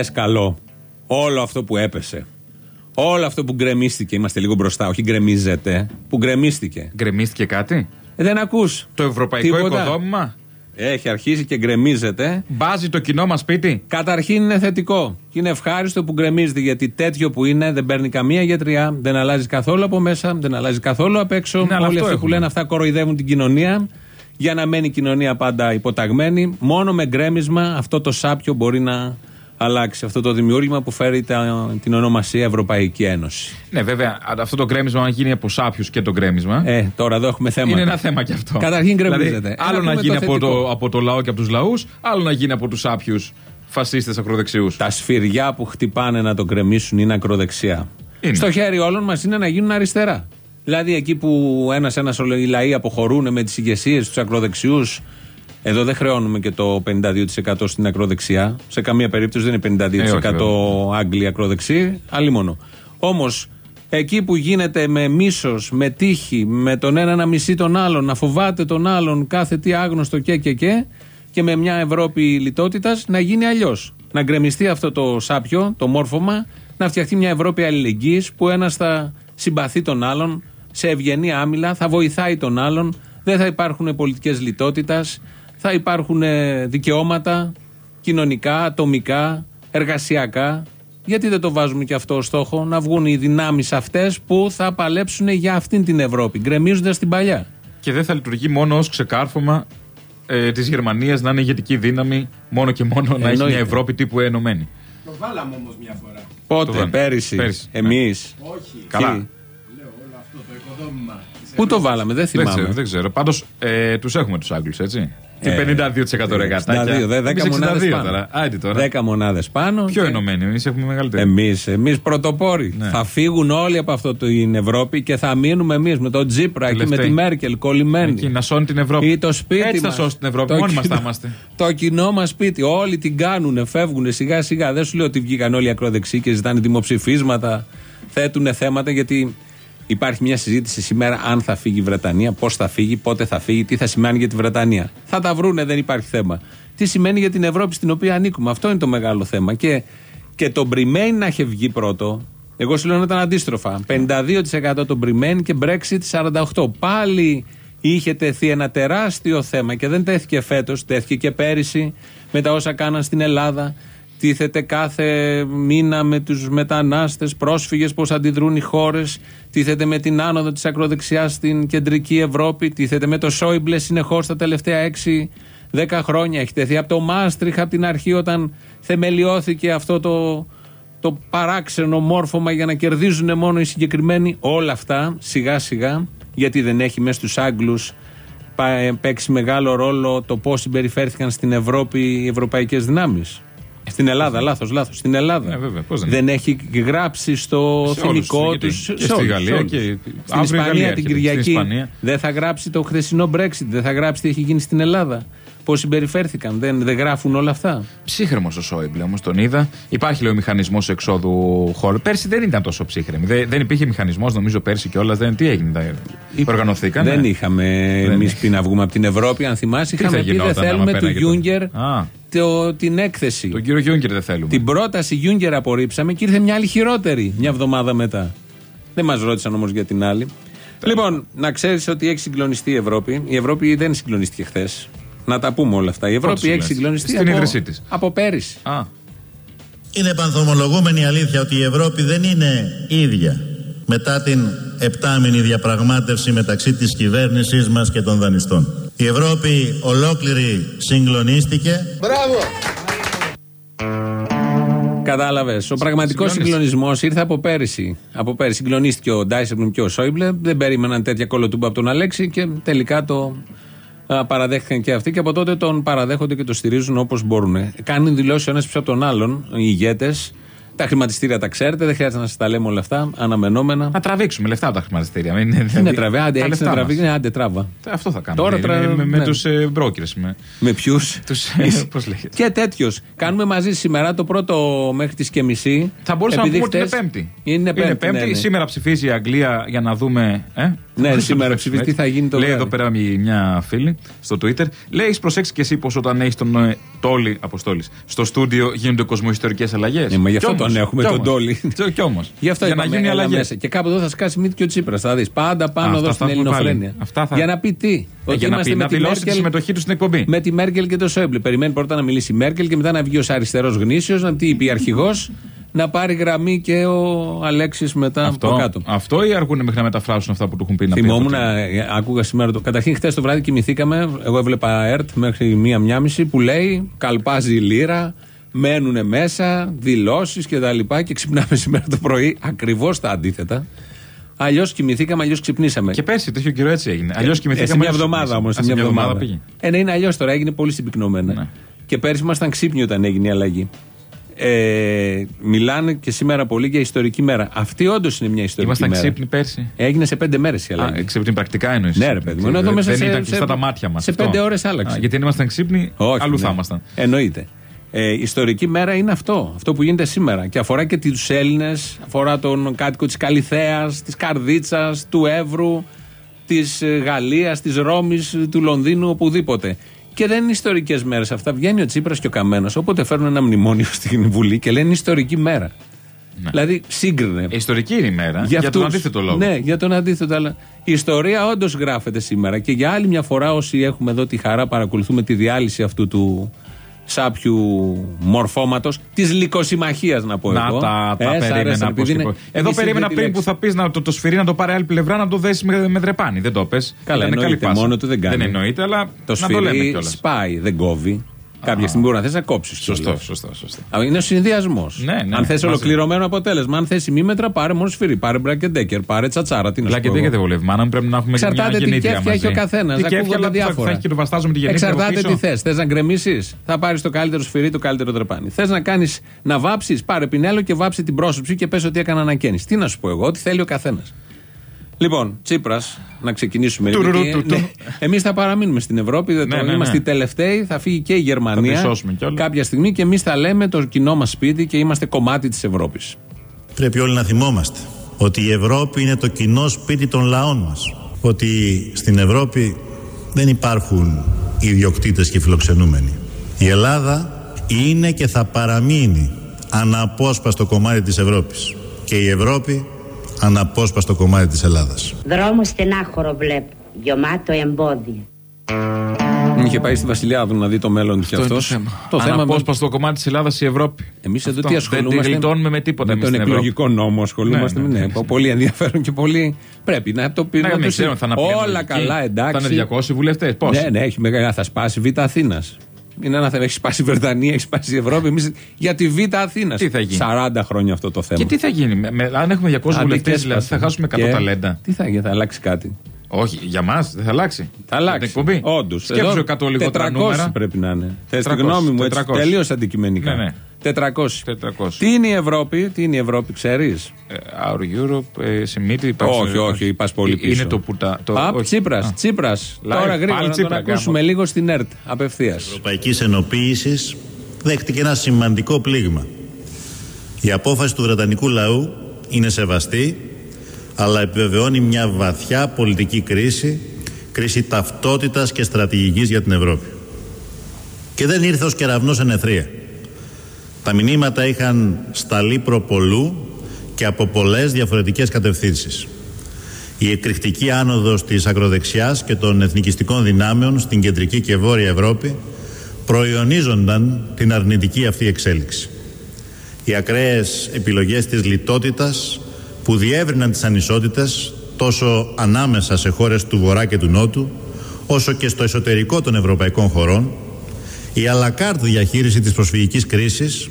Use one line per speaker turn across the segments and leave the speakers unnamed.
λες καλό. Όλο αυτό που έπεσε. Όλο αυτό που γκρεμίστηκε. Είμαστε λίγο μπροστά, όχι γκρεμίζεται. Που γκρεμίστηκε.
Γκρεμίστηκε κάτι;
Ε, δεν ακούς.
Το ευρωπαϊκό
Τίποτα.
οικοδόμημα;
Έχει αρχίσει και γκρεμίζεται.
Μπάζει το κοινό μας σπίτι;
Καταρχήν είναι θετικό. Και είναι ευχάριστο που γκρεμίζεται γιατί τέτοιο που είναι δεν παίρνει καμία γιατριά, δεν αλλάζει καθόλου από μέσα, δεν αλλάζει καθόλου απ' έξω.
Ναι, αλλά
Όλοι
αυτό
αυτοί που
έχουμε.
λένε αυτά κοροϊδεύουν την κοινωνία για να μένει η κοινωνία πάντα υποταγμένη. Μόνο με γκρέμισμα αυτό το σάπιο μπορεί να αλλάξει. Αυτό το δημιούργημα που φέρει τα- την ονομασία Ευρωπαϊκή Ένωση.
Ναι, βέβαια, αυτό το γκρέμισμα, αν γίνει από σάπιους και το γκρέμισμα.
Ε, τώρα εδώ έχουμε θέμα.
Είναι ένα θέμα κι αυτό.
Καταρχήν γκρεμίζεται.
Δηλαδή,
Ένα
άλλο να
πούμε
γίνει
το
από
θετικό.
το, από το λαό και από τους λαούς, άλλο να γίνει από τους σάπιους φασίστες ακροδεξιούς.
Τα σφυριά που χτυπάνε να το γκρεμίσουν είναι ακροδεξιά.
Είναι.
Στο χέρι όλων μας είναι να γίνουν αριστερά. Δηλαδή εκεί που ένα-ένα οι λαοί αποχωρούν με τις ηγεσίες τους ακροδεξιούς, εδώ δεν χρεώνουμε και το 52% στην ακροδεξιά. Σε καμία περίπτωση δεν είναι 52%
Ε, όχι, βέβαια.
Άγγλοι ακροδεξιοί, αλλή μόνο. Όμως εκεί που γίνεται με μίσος, με τύχη, με τον ένα να μισεί τον άλλον, να φοβάται τον άλλον, κάθε τι άγνωστο και και και, και με μια Ευρώπη λιτότητας να γίνει αλλιώς. Να γκρεμιστεί αυτό το σάπιο, το μόρφωμα, να φτιαχτεί μια Ευρώπη αλληλεγγύης που ένας θα συμπαθεί τον άλλον σε ευγενή άμυλα, θα βοηθάει τον άλλον, δεν θα υπάρχουν πολιτικές λιτότητας, θα υπάρχουν ε, δικαιώματα κοινωνικά, ατομικά, εργασιακά. Γιατί δεν το βάζουμε και αυτό ως στόχο, να βγουν οι δυνάμεις αυτές που θα παλέψουν για αυτήν την Ευρώπη, γκρεμίζοντας την παλιά.
Και δεν θα λειτουργεί μόνο ως ξεκάρφωμα ε, της Γερμανίας να είναι ηγετική δύναμη, μόνο και μόνο να έχει
Εννοείται.
μια Ευρώπη τύπου ενωμένη.
Το βάλαμε όμως μια φορά.
Πότε,
Το βάλαμε.
πέρυσι,
Πέρυσι, ναι.
εμεί.
Όχι.
Καλά.
Λέω όλο αυτό το οικοδόμημα. της
Πού το
Ευρώπης.
βάλαμε, δεν
Δεν
θυμάμαι.
ξέρω, δεν ξέρω. Πάντως ε, τους έχουμε τους Άγγλους, έτσι. Και
Ε,
52% ρεγατάκια.
62, δε- 10
Εμείς
μονάδες
62
πάνω.
τώρα. Άντε τώρα.
10 μονάδες πάνω.
Πιο
και-
ενωμένοι, εμείς έχουμε μεγαλύτερη.
Εμείς, εμείς πρωτοπόροι.
Ναι.
Θα φύγουν όλοι από αυτό την Ευρώπη και θα μείνουμε εμείς με τον Τζίπρα εκεί με
Τελευταίοι.
τη Μέρκελ κολλημένη.
Εκεί, να σώνει την Ευρώπη.
Ή το σπίτι
Έτσι θα
μας.
σώσει την Ευρώπη.
Το
Μόνοι μας
κοινό-
θα είμαστε.
Το κοινό μας σπίτι. Όλοι την κάνουν, φεύγουν σιγά σιγά. Δεν σου λέω ότι βγήκαν όλοι οι ακροδεξιοί και ζητάνε δημοψηφίσματα, θέτουν θέματα γιατί υπάρχει μια συζήτηση σήμερα αν θα φύγει η Βρετανία, πώς θα φύγει, πότε θα φύγει, τι θα σημαίνει για τη Βρετανία. Θα τα βρούνε, δεν υπάρχει θέμα. Τι σημαίνει για την Ευρώπη στην οποία ανήκουμε. Αυτό είναι το μεγάλο θέμα. Και, και το Bremain να είχε βγει πρώτο, εγώ σου λέω να ήταν αντίστροφα. 52% το Bremain και Brexit 48%. Πάλι είχε τεθεί ένα τεράστιο θέμα και δεν τέθηκε φέτος, τέθηκε και πέρυσι με τα όσα κάναν στην Ελλάδα. Τίθεται κάθε μήνα με τους μετανάστες, πρόσφυγες, πώς αντιδρούν οι χώρες. Τίθεται με την άνοδο της ακροδεξιάς στην κεντρική Ευρώπη. Τίθεται με το Σόιμπλε συνεχώς τα τελευταία 6-10 χρόνια. Έχει τεθεί από το Μάστριχ από την αρχή όταν θεμελιώθηκε αυτό το, το παράξενο μόρφωμα για να κερδίζουν μόνο οι συγκεκριμένοι. Όλα αυτά σιγά σιγά, γιατί δεν έχει μέσα στους Άγγλους πα- παίξει μεγάλο ρόλο το πώς συμπεριφέρθηκαν στην Ευρώπη οι ευρωπαϊκές δυνάμεις. Στην Ελλάδα, λάθος, λάθος. Στην Ελλάδα.
Ε, βέβαια, πώς δεν
δεν έχει γράψει στο
Σε όλους
θυμικό
τους,
του.
γιατί και στη Γαλλία και
Στην
αύριο η
Ισπανία
Γαλλία
την
έρχεται, στην
Κυριακή.
Ισπανία.
Δεν θα γράψει το χθεσινό Brexit. Δεν θα γράψει τι έχει γίνει στην Ελλάδα. Πώ συμπεριφέρθηκαν. Δεν, δεν γράφουν όλα αυτά;
Ψύχρεμος ο Σόιμπλε όμως τον είδα. Υπάρχει λέει ο μηχανισμός εξόδου χώρου. Πέρσι δεν ήταν τόσο ψύχρεμη. Δεν, δεν υπήρχε μηχανισμός, νομίζω πέρσι κιόλας. Δεν, τι έγινε, τα, οργανωθήκαν.
Δεν είχαμε εμείς
είχε.
πει να βγούμε από την Ευρώπη. Αν θυμάσαι,
Τι
είχαμε
θα
πει δεν
γινόταν άμα
θέλουμε του
πέρναγε το-
Γιούγκερ
Α.
το- την έκθεση.
Τον κύριο Γιούγκερ δεν θέλουμε.
Την πρόταση Γιούγκερ απορρίψαμε και ήρθε μια άλλη χειρότερη μια εβδομάδα μετά. Δεν μας ρώτησαν όμως για την άλλη. Λοιπόν, να ξέρεις ότι έχει συγκλονιστεί η Ευρώπη. Η Ευρώπη δεν συγκλονίστηκε χθες. Να τα πούμε όλα αυτά. Η Ευρώπη έχει
συγκλονίστηκε;
συγκλονιστεί
Στην
από,
ίδρυσή της.
από πέρυσι.
Α,
Είναι πανθομολογούμενη αλήθεια ότι η Ευρώπη δεν είναι ίδια μετά την επτάμινη διαπραγμάτευση μεταξύ της κυβέρνησής μας και των δανειστών. Η Ευρώπη ολόκληρη συγκλονίστηκε
Κατάλαβες. Ο πραγματικός
Συγκλώνησε.
συγκλονισμός ήρθε από πέρυσι. Από πέρυσι συγκλονίστηκε ο Ντάισεμπλουμ και ο Σόιμπλε. Δεν περίμεναν τέτοια κολοτούμπα από τον Αλέξη και τελικά το α, παραδέχτηκαν και αυτοί. Και από τότε τον παραδέχονται και το στηρίζουν όπως μπορούν. Κάνουν δηλώσεις ο ένας πίσω από τον άλλον, οι ηγέτες, Τα χρηματιστήρια τα ξέρετε, δεν χρειάζεται να σας τα λέμε όλα αυτά. Αναμενόμενα.
Να τραβήξουμε λεφτά από τα χρηματιστήρια. Μην,
Είναι
δηλαδή,
τραβέ, άντε,
τα
έχεις
λεφτά
να
μας.
τραβήξει, ναι, άντε τράβα.
Αυτό θα κάνουμε.
Τώρα
με,
τρα-
με, με
ναι.
τους ε, brokers. Με,
Με ποιους;
τους, ε, πώς λέγεται.
Και τέτοιο. Κάνουμε μαζί σήμερα το πρώτο μέχρι τις και μισή.
Θα μπορούσαμε να
Επειδή
πούμε ότι είναι
χτες-
Πέμπτη.
Είναι Πέμπτη. ναι, ναι.
Σήμερα ψηφίζει η Αγγλία για να δούμε. Ε;
Ναι, σήμερα ψηφίζει τι θα γίνει το
Λέει
βράδυ.
εδώ πέρα μια- μια φίλη στο Twitter. Λέει: Έχει προσέξει κι εσύ πως όταν έχεις τον ε, Τόλι Αποστόλης στο στούντιο γίνονται κοσμοϊστορικές αλλαγές.
Ε, μα γι' αυτό τον έχουμε, τον Τόλι.
Κι όμως.
Γι' αυτό
για να
είπαμε,
γίνουν οι
έλα
αλλαγές.
μέσα. Και κάπου εδώ θα σκάσει μύτη και ο Τσίπρας. Θα δεις. Πάντα πάνω
Α,
εδώ
αυτά
στην
θα πούμε
Ελληνοφρένεια.
πάλι. Αυτά θα-
Για να πει τι. Ότι
Για να,
είμαστε
πει,
με
να
τη
δηλώσει τη
Μέρκελ-
συμμετοχή τους στην εκπομπή.
Με τη Μέρκελ και το Σόιμπλε. Περιμένει πρώτα να μιλήσει η Μέρκελ και μετά να βγει ω αριστερός γνήσιος, να τι είπε η αρχηγός, να πάρει γραμμή και ο Αλέξης μετά από
Αυτό,
κάτω.
αυτό ή αργούν μέχρι να μεταφράσουν αυτά που του έχουν πει να πει
Θυμόμουν,
από την-
ε, άκουγα σήμερα το. Καταρχήν, χθες το βράδυ κοιμηθήκαμε. Εγώ έβλεπα ΕΡΤ μέχρι μία-μία μισή που λέει Καλπάζει η λίρα, μένουν μέσα, δηλώσεις κτλ. Και, και ξυπνάμε σήμερα το πρωί ακριβώς τα αντίθετα. Αλλιώς κοιμηθήκαμε, αλλιώς ξυπνήσαμε.
Και πέρσι τέτοιο καιρό έτσι έγινε. Αλλιώς
Ε,
κοιμηθήκαμε.
σε μια
αλλιώς
εβδομάδα όμως.
ξυπνήσαμε.
Σε μια εβδομάδα
πήγε.
Ε, ναι, είναι αλλιώς τώρα, έγινε πολύ συμπυκνωμένα.
Ναι.
Και πέρσι ήμασταν ξύπνοι όταν έγινε η αλλαγή. Ε, μιλάνε και σήμερα πολύ για ιστορική μέρα. Αυτή όντως είναι μια ιστορική
Ήμασταν
μέρα.
ξύπνοι πέρσι;
Έγινε σε πέντε μέρες η
Α,
αλλαγή.
ξύπνοι πρακτικά εννοείς.
Ναι, ρε παιδί μου. Ενώ εδώ μέσα
δεν
σε-
ήταν
σε-
κλειστά τα μάτια μας.
σε πέντε ώρες άλλαξε.
γιατί αν ήμασταν ξύπνοι,
Όχι,
αλλού
ναι.
θα ήμασταν.
Εννοείται. Ε, ιστορική μέρα είναι αυτό. Αυτό που γίνεται σήμερα. Και αφορά και τους Έλληνες, αφορά τον κάτοικο της Καλιθέας, της Καρδίτσας, του Εύρου, της Γαλλίας, της Ρώμης, του Λονδίνου, οπουδήποτε. Και δεν είναι ιστορικές μέρες αυτά. Βγαίνει ο Τσίπρας και ο Καμένο, όποτε φέρνουν ένα μνημόνιο στην Βουλή και λένε ιστορική μέρα. Δηλαδή σύγκρινε.
Ε, Ιστορική είναι η μέρα. Για,
αυτούς.
τον αντίθετο λόγο.
Ναι, για τον αντίθετο. Αλλά η ιστορία όντως γράφεται σήμερα. Και για άλλη μια φορά, όσοι έχουμε εδώ τη χαρά, παρακολουθούμε τη διάλυση αυτού του σάπιου μορφώματος, της λικοσυμμαχία να πω
Να
εγώ.
τα, τα
Ε, σ' αρέσαν,
περίμενα
επειδή
πώς και
είναι-
πώς. Εδώ
εμείς
περίμενα
είναι τη
πριν
λέξη.
που θα πεις να το, το σφυρί να το πάρει άλλη πλευρά να το δέσει με, με δρεπάνι. Δεν το πες.
Καλά, εννοείται, μόνο του δεν κάνει.
Δεν εννοείται, αλλά
Το
να το λέμε
σφυρί
κιόλας.
σπάει, δεν κόβει. Κάποια στιγμή μπορεί να θες να κόψεις.
Σωστό, σωστό, σωστό.
Είναι ο συνδυασμός.
Ναι, ναι,
Αν θες
μαζί.
ολοκληρωμένο αποτέλεσμα, αν θες ημίμετρα, πάρε μόνο σφυρί, πάρε μπρακεντέκερ, πάρε τσατσάρα. Τι να σου
Αλλά και
πω
δεν
εγώ.
και βολεύει. Μάνα μου πρέπει να έχουμε και μια
Εξαρτάται τι
γεννήτρια
κέφια έχει
μαζί.
ο καθένας.
Τι κέφια, αλλά θα- Θα έχει και το βαστάζω με τη γεννήτρια. από
Εξαρτάται
πίσω.
τι θες. Θες να γκρεμίσεις, θα πάρεις το καλύτερο σφυρί, το καλύτερο τρεπάνι. Θες να κάνεις να βάψεις, πάρε πινέλο και βάψει την πρόσωψη και πες ότι έκανα ανακαίνιση. Τι να σου πω εγώ, ό,τι θέλει ο καθένας. Λοιπόν, Τσίπρας, να ξεκινήσουμε.
Τουρουρού,
γιατί,
του, του.
ναι, Εμείς θα παραμείνουμε στην Ευρώπη, δεν
Ναι,
το-
ναι, ναι.
είμαστε οι τελευταίοι, θα φύγει και η Γερμανία
τη σώσουμε κιόλας.
κάποια στιγμή και εμείς θα λέμε το κοινό μας σπίτι και είμαστε κομμάτι της Ευρώπης.
Πρέπει όλοι να θυμόμαστε ότι η Ευρώπη είναι το κοινό σπίτι των λαών μας. Ότι στην Ευρώπη δεν υπάρχουν ιδιοκτήτες και φιλοξενούμενοι. Η Ελλάδα είναι και θα παραμείνει αναπόσπαστο κομμάτι της Ευρώπης. Και η Ευρώπη αναπόσπαστο κομμάτι της Ελλάδας.
Δρόμο στενάχωρο βλέπω, γεμάτο εμπόδια.
Είχε πάει στη Βασιλιάδου να δει το μέλλον του κι
Αυτό
αυτός.
είναι το θέμα. Αναπόσπαστο κομμάτι της Ελλάδας η Ευρώπη.
Εμείς εδώ
Αυτό.
τι
Δεν
ασχολούμαστε.
τη γλιτώνουμε με τίποτα
Με
εμείς
τον
στην Ευρώπη.
εκλογικό νόμο ασχολούμαστε.
Ναι,
Ναι,
ναι,
ναι,
ναι.
Πολύ ενδιαφέρον και πολύ. Πρέπει να το πει.
Ναι,
να
δεν
το
ξέρω,
συ-
θα αναπηγαίνουν
Όλα
εκεί.
καλά, εντάξει.
Θα είναι 200 βουλευτές. Πώς;
Ναι, ναι, έχει μεγάλα. Θα σπάσει Β' Αθήνας. Είναι ένα θέμα. Έχει σπάσει η Βρετανία, έχει σπάσει η Ευρώπη. Εμείς για τη Β' Αθήνας.
Τι θα γίνει;
40 χρόνια αυτό το θέμα.
Και τι θα γίνει, με, με- αν έχουμε 200
Άντε
βουλευτές,
και
δηλαδή θα
έσπασε.
χάσουμε 100
Και
ταλέντα.
Τι θα γίνει, θα αλλάξει κάτι.
Όχι, για μας δεν θα αλλάξει.
Θα αλλάξει.
Την εκπομπή.
Όντως.
Σκέψου 100 λιγότερα νούμερα.
πρέπει να είναι. Θες τη
400,
γνώμη μου έτσι.
400.
Τελείως αντικειμενικά.
Ναι, ναι.
400.
400.
Τι είναι η Ευρώπη, τι είναι η Ευρώπη, ξέρεις;
Ε, Our Europe, ε, Σιμίτη, υπάρχει.
Όχι, όχι, πας πολύ
Ε,
πίσω.
Είναι το που τα. Το,
Απ,
όχι.
Τσίπρας,
Α.
Τσίπρας.
Live,
Τώρα γρήγορα
πάλι
να τον
Τσίπρα,
ακούσουμε
γάμο.
λίγο στην ΕΡΤ απευθείας.
Ευρωπαϊκής Ενοποίησης δέχτηκε ένα σημαντικό πλήγμα. Η απόφαση του Βρετανικού λαού είναι σεβαστή, αλλά επιβεβαιώνει μια βαθιά πολιτική κρίση, κρίση ταυτότητας και στρατηγικής για την Ευρώπη. Και δεν ήρθε ως κεραυνός εν αιθρία. Τα μηνύματα είχαν σταλεί προπολού και από πολλές διαφορετικές κατευθύνσεις. Η εκρηκτική άνοδος της ακροδεξιάς και των εθνικιστικών δυνάμεων στην κεντρική και βόρεια Ευρώπη προϊονίζονταν την αρνητική αυτή εξέλιξη. Οι ακραίες επιλογές της λιτότητας που διεύρυναν τις ανισότητες τόσο ανάμεσα σε χώρες του Βορρά και του Νότου όσο και στο εσωτερικό των ευρωπαϊκών χωρών η αλακάρτ διαχείριση της προσφυγικής κρίσης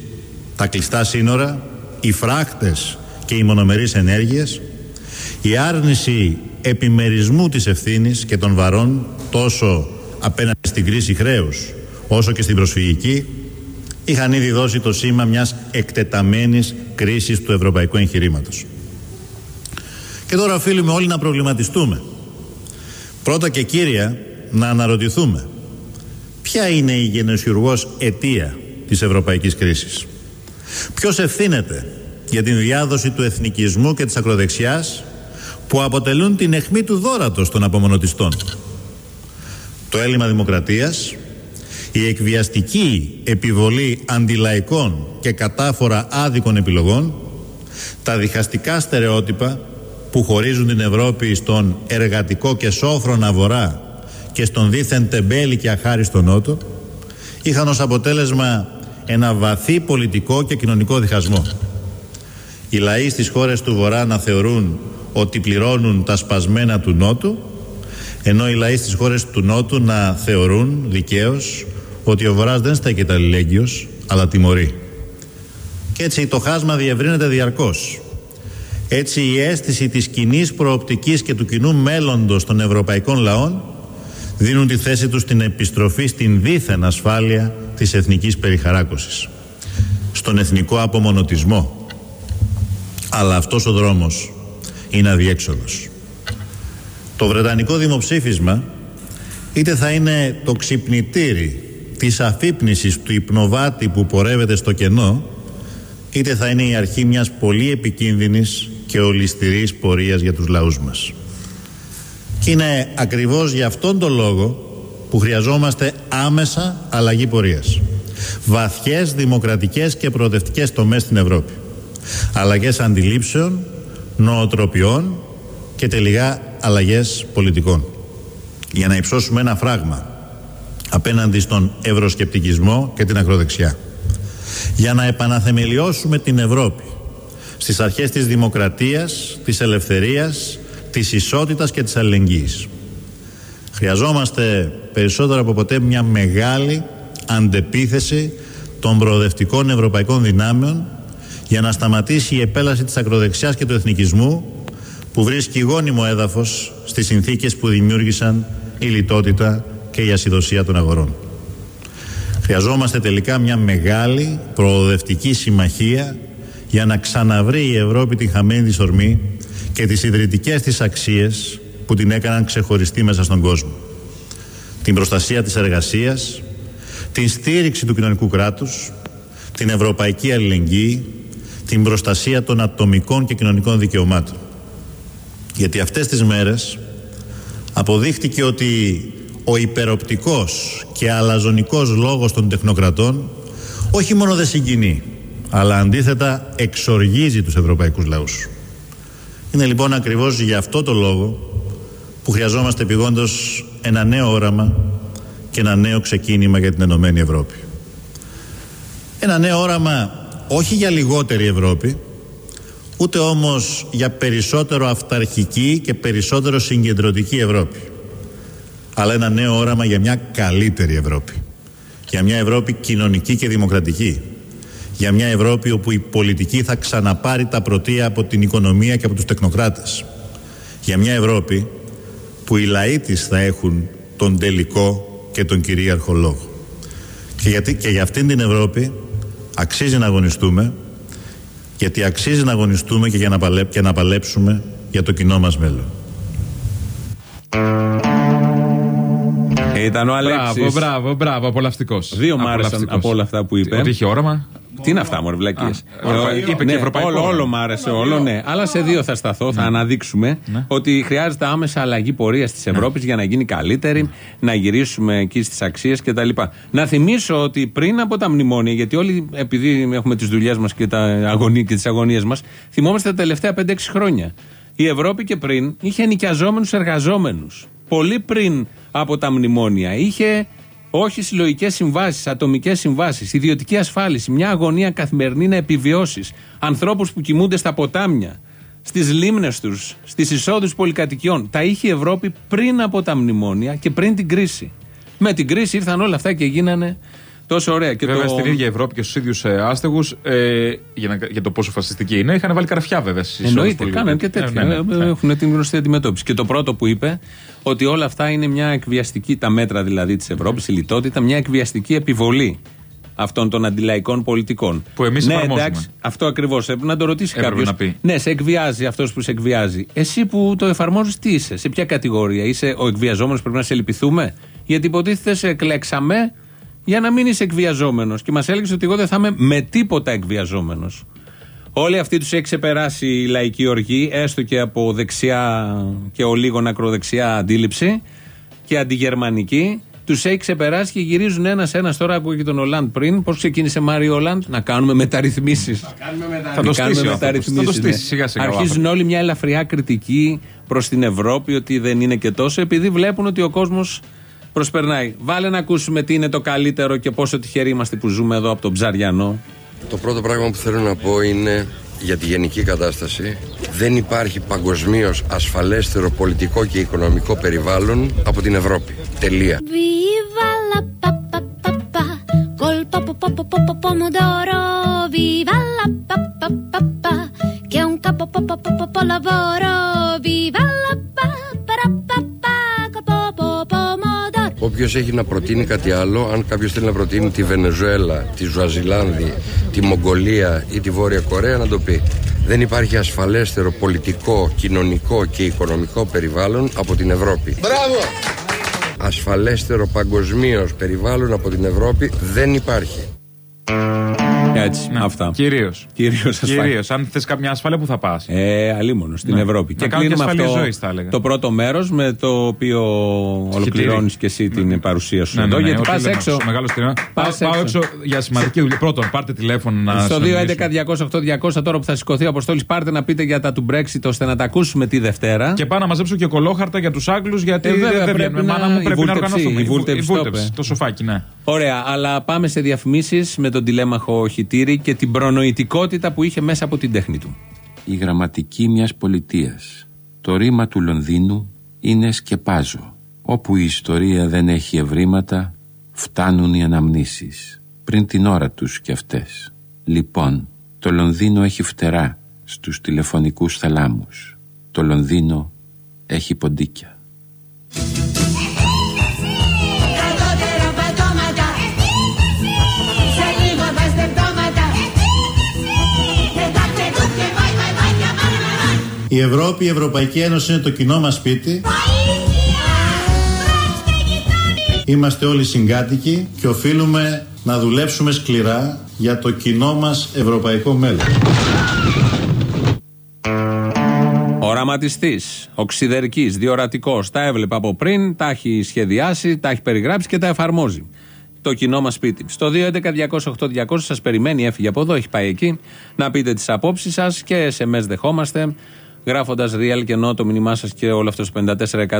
τα κλειστά σύνορα, οι φράχτες και οι μονομερείς ενέργειες η άρνηση επιμερισμού της ευθύνης και των βαρών τόσο απέναντι στην κρίση χρέους όσο και στην προσφυγική είχαν ήδη δώσει το σήμα μιας εκτεταμένης κρίσης του ευρωπαϊκού εγχειρήματος. Και τώρα οφείλουμε όλοι να προβληματιστούμε. Πρώτα και κύρια να αναρωτηθούμε ποια είναι η γενεσιουργός αιτία της ευρωπαϊκής κρίσης; Ποιος ευθύνεται για την διάδοση του εθνικισμού και της ακροδεξιάς που αποτελούν την αιχμή του δόρατος των απομονωτιστών; Το έλλειμμα δημοκρατίας, η εκβιαστική επιβολή αντιλαϊκών και κατάφορα άδικων επιλογών, τα διχαστικά στερεότυπα που χωρίζουν την Ευρώπη στον εργατικό και σόφρονα βορρά και στον δίθεν τεμπέλη και αχάριστο νότο, είχαν ως αποτέλεσμα ένα βαθύ πολιτικό και κοινωνικό διχασμό. Οι λαοί στις χώρες του Βορρά να θεωρούν ότι πληρώνουν τα σπασμένα του Νότου ενώ οι λαοί στις χώρες του Νότου να θεωρούν δικαίως ότι ο Βορράς δεν στέκεται αλληλέγγυος αλλά τιμωρεί. Και έτσι το χάσμα διευρύνεται διαρκώς. Έτσι η αίσθηση της κοινής προοπτικής και του κοινού μέλλοντος των ευρωπαϊκών λαών δίνουν τη θέση τους στην επιστροφή στην δίθεν ασφάλεια της εθνικής περιχαράκωσης. Στον εθνικό απομονωτισμό. Αλλά αυτός ο δρόμος είναι αδιέξοδος. Το Βρετανικό δημοψήφισμα είτε θα είναι το ξυπνητήρι της αφύπνισης του υπνοβάτη που πορεύεται στο κενό είτε θα είναι η αρχή μιας πολύ επικίνδυνης και ολιστηρής πορείας για τους λαούς μας. Και είναι ακριβώς για αυτόν τον λόγο που χρειαζόμαστε άμεσα αλλαγή πορείας. Βαθιές δημοκρατικές και προοδευτικές τομές στην Ευρώπη. Αλλαγές αντιλήψεων, νοοτροπιών και τελικά αλλαγές πολιτικών. Για να υψώσουμε ένα φράγμα απέναντι στον ευρωσκεπτικισμό και την ακροδεξιά. Για να επαναθεμελιώσουμε την Ευρώπη στις αρχές της δημοκρατίας, της ελευθερίας, της ισότητας και της αλληλεγγύης. Χρειαζόμαστε περισσότερο από ποτέ μια μεγάλη αντεπίθεση των προοδευτικών ευρωπαϊκών δυνάμεων για να σταματήσει η επέλαση της ακροδεξιάς και του εθνικισμού που βρίσκει γόνιμο έδαφος στις συνθήκες που δημιούργησαν η λιτότητα και η ασυδοσία των αγορών. Χρειαζόμαστε τελικά μια μεγάλη προοδευτική συμμαχία για να ξαναβρει η Ευρώπη την χαμένη της ορμή και τις ιδρυτικές της αξίες που την έκαναν ξεχωριστή μέσα στον κόσμο. Την προστασία της εργασίας, την στήριξη του κοινωνικού κράτους, την ευρωπαϊκή αλληλεγγύη, την προστασία των ατομικών και κοινωνικών δικαιωμάτων. Γιατί αυτές τις μέρες αποδείχτηκε ότι ο υπεροπτικός και αλαζονικός λόγος των τεχνοκρατών όχι μόνο δεν συγκινεί, αλλά αντίθετα εξοργίζει τους ευρωπαϊκούς λαούς. Είναι λοιπόν ακριβώς για αυτό το λόγο που χρειαζόμαστε επιγόντως ένα νέο όραμα και ένα νέο ξεκίνημα για την Ενωμένη Ευρώπη. Ένα νέο όραμα όχι για λιγότερη Ευρώπη, ούτε όμως για περισσότερο αυταρχική και περισσότερο συγκεντρωτική Ευρώπη. Αλλά ένα νέο όραμα για μια καλύτερη Ευρώπη. Για μια Ευρώπη κοινωνική και δημοκρατική. Για μια Ευρώπη όπου η πολιτική θα ξαναπάρει τα πρωτεία από την οικονομία και από τους τεχνοκράτες. Για μια Ευρώπη που οι λαοί της θα έχουν τον τελικό και τον κυρίαρχο λόγο. Και, γιατί, και για αυτήν την Ευρώπη αξίζει να αγωνιστούμε γιατί αξίζει να αγωνιστούμε και, για να, παλέ, και να παλέψουμε για το κοινό μας μέλλον.
Ήταν ο Αλέξης.
Μπράβο, μπράβο, μπράβο, απολαυστικός.
Δύο μ' άρεσαν από όλα αυτά που είπε.
Ότι είχε όραμα.
Τι είναι αυτά, Μωρέ, βλακίες;
είπε και ευρωπαϊκό
Όλο,
όραμα.
όλο μ' άρεσε, όλο, ναι. Αλλά σε δύο θα σταθώ, θα αναδείξουμε
Ναι.
ότι χρειάζεται άμεσα αλλαγή πορείας της Ευρώπης για να γίνει καλύτερη, να γυρίσουμε εκεί στις αξίες κτλ. Να θυμίσω ότι πριν από τα μνημόνια, γιατί όλοι επειδή έχουμε τις δουλειές μας και, τα αγωνία, και τις αγωνίες μας, θυμόμαστε τα τελευταία 5-6 χρόνια. Η Ευρώπη και πριν είχε νοικιαζόμενους εργαζόμενους. Πολύ πριν από τα μνημόνια. Είχε όχι συλλογικές συμβάσεις, ατομικές συμβάσεις, ιδιωτική ασφάλιση, μια αγωνία καθημερινή να επιβιώσεις. Ανθρώπους που κοιμούνται στα ποτάμια, στις λίμνες τους, στις εισόδους πολυκατοικιών. Τα είχε η Ευρώπη πριν από τα μνημόνια και πριν την κρίση. Με την κρίση ήρθαν όλα αυτά και γίνανε τόσο ωραία. Και
Βέβαια
το...
στην ίδια Ευρώπη και στους ίδιους ε, άστεγους, ε, για, να- για το πόσο φασιστική είναι, είχαν βάλει καρφιά βέβαια στις
Εννοείται,
εισόδους
κάνανε και
πολιτικών.
τέτοια.
Ναι, ναι, ναι.
Ε, Έχουν την γνωστή αντιμετώπιση. Και το πρώτο που είπε, ότι όλα αυτά είναι μια εκβιαστική, τα μέτρα δηλαδή της Ευρώπης, η λιτότητα, μια εκβιαστική επιβολή αυτών των αντιλαϊκών πολιτικών.
Που εμείς
ναι,
εφαρμόζουμε.
εντάξει, αυτό ακριβώς. Έπρεπε να το ρωτήσει
Έπρεπε
κάποιος.
να πει.
Ναι, σε εκβιάζει αυτός που σε εκβιάζει. Εσύ που το εφαρμόζεις, τι είσαι, σε ποια κατηγορία. Είσαι ο εκβιαζόμενος, πρέπει να σε λυπηθούμε; Γιατί υποτίθεται σε εκλέξαμε για να μην είσαι εκβιαζόμενος. Και μας έλεγες ότι εγώ δεν θα είμαι με τίποτα εκβιαζόμενος. Όλοι αυτοί τους έχει ξεπεράσει η λαϊκή οργή, έστω και από δεξιά και ο λίγο ακροδεξιά αντίληψη και αντιγερμανική. Τους έχει ξεπεράσει και γυρίζουν ένα-ένα. Τώρα άκουγα και τον Ολάντ πριν. Πώς ξεκίνησε Μάριο Ολάντ, να κάνουμε μεταρρυθμίσεις.
Κάνουμε μετά.
Θα το στήσει ο άνθρωπος. Θα το στήσει σιγά σιγά ο
Αρχίζουν όλοι μια ελαφριά κριτική προς την Ευρώπη ότι δεν είναι και τόσο, επειδή βλέπουν ότι ο κόσμος προσπερνάει. Βάλε να ακούσουμε τι είναι το καλύτερο και πόσο τυχεροί είμαστε που ζούμε εδώ από τον Ψαριανό.
Το πρώτο πράγμα που θέλω να πω είναι για τη γενική κατάσταση. Δεν υπάρχει παγκοσμίως ασφαλέστερο πολιτικό και οικονομικό περιβάλλον από την Ευρώπη. Τελεία.
Viva pomodoro
Όποιος έχει να προτείνει κάτι άλλο, αν κάποιος θέλει να προτείνει τη Βενεζουέλα, τη Ζουαζιλάνδη, τη Μογγολία ή τη Βόρεια Κορέα, να το πει. Δεν υπάρχει ασφαλέστερο πολιτικό, κοινωνικό και οικονομικό περιβάλλον από την Ευρώπη. Μπράβο! Ασφαλέστερο παγκοσμίως περιβάλλον από την Ευρώπη δεν υπάρχει.
Έτσι, αυτά.
Κυρίως.
Κυρίως ασφάλεια.
Κυρίως. Αν θες καμιά ασφάλεια, που θα πας;
Ε, αλίμονο στην
Ναι.
Ευρώπη.
Να κάνουν και ασφαλή ζωής, θα έλεγα.
το πρώτο μέρος με το οποίο ολοκληρώνεις και εσύ την παρουσία σου
Ναι,
εδώ.
ναι, ναι,
γιατί
όχι,
πας
λέμε,
έξω.
στο μεγάλο στενό.
Πας
Πάω, πάω
έξω.
έξω για σημαντική δουλειά. Πρώτον, πάρτε τηλέφωνο να
Στο
συνομιλήσω.
2.11.208.200 τώρα που θα σηκωθεί ο Αποστόλης, πάρτε να πείτε για τα του Brexit ώστε να τα ακούσουμε τη Δευτέρα.
Και πάω να μαζέψω και κολόχαρτα για τους Άγγλους γιατί
Ε, βέβαια,
δεν
πρέπει
βγαίνουμε.
να-
Μάνα μου
η
πρέπει να
βούλτεψη,
οργανωθούμε.
η βούλτεψη το είπε.
Το σοφάκι, ναι.
Ωραία, αλλά πάμε σε διαφημίσεις με τον τηλέμαχο Χιτήρη και την προνοητικότητα που είχε μέσα από την τέχνη του.
η γραμματική μιας πολιτείας. Το ρήμα του Λονδίνου είναι σκεπάζω. Όπου η ιστορία δεν έχει ευρήματα, φτάνουν οι αναμνήσεις. Πριν την ώρα τους κι αυτές. Λοιπόν, το Λονδίνο έχει φτερά στους τηλεφωνικούς θαλάμους. Το Λονδίνο έχει ποντίκια.
Η Ευρώπη, η Ευρωπαϊκή Ένωση είναι το κοινό μας σπίτι. Είμαστε όλοι συγκάτοικοι και οφείλουμε να δουλέψουμε σκληρά για το κοινό μας ευρωπαϊκό μέλλον.
Οραματιστής, οξυδερκής, διορατικός. Τα έβλεπε από πριν, τα έχει σχεδιάσει, τα έχει περιγράψει και τα εφαρμόζει. Το κοινό μας σπίτι. Στο 2.11.208.200 σας περιμένει, έφυγε από εδώ, έχει πάει εκεί. Να πείτε τις απόψεις σας και SMS δεχόμαστε. Γράφοντας real και ενώ το μήνυμά σας και όλο αυτό στο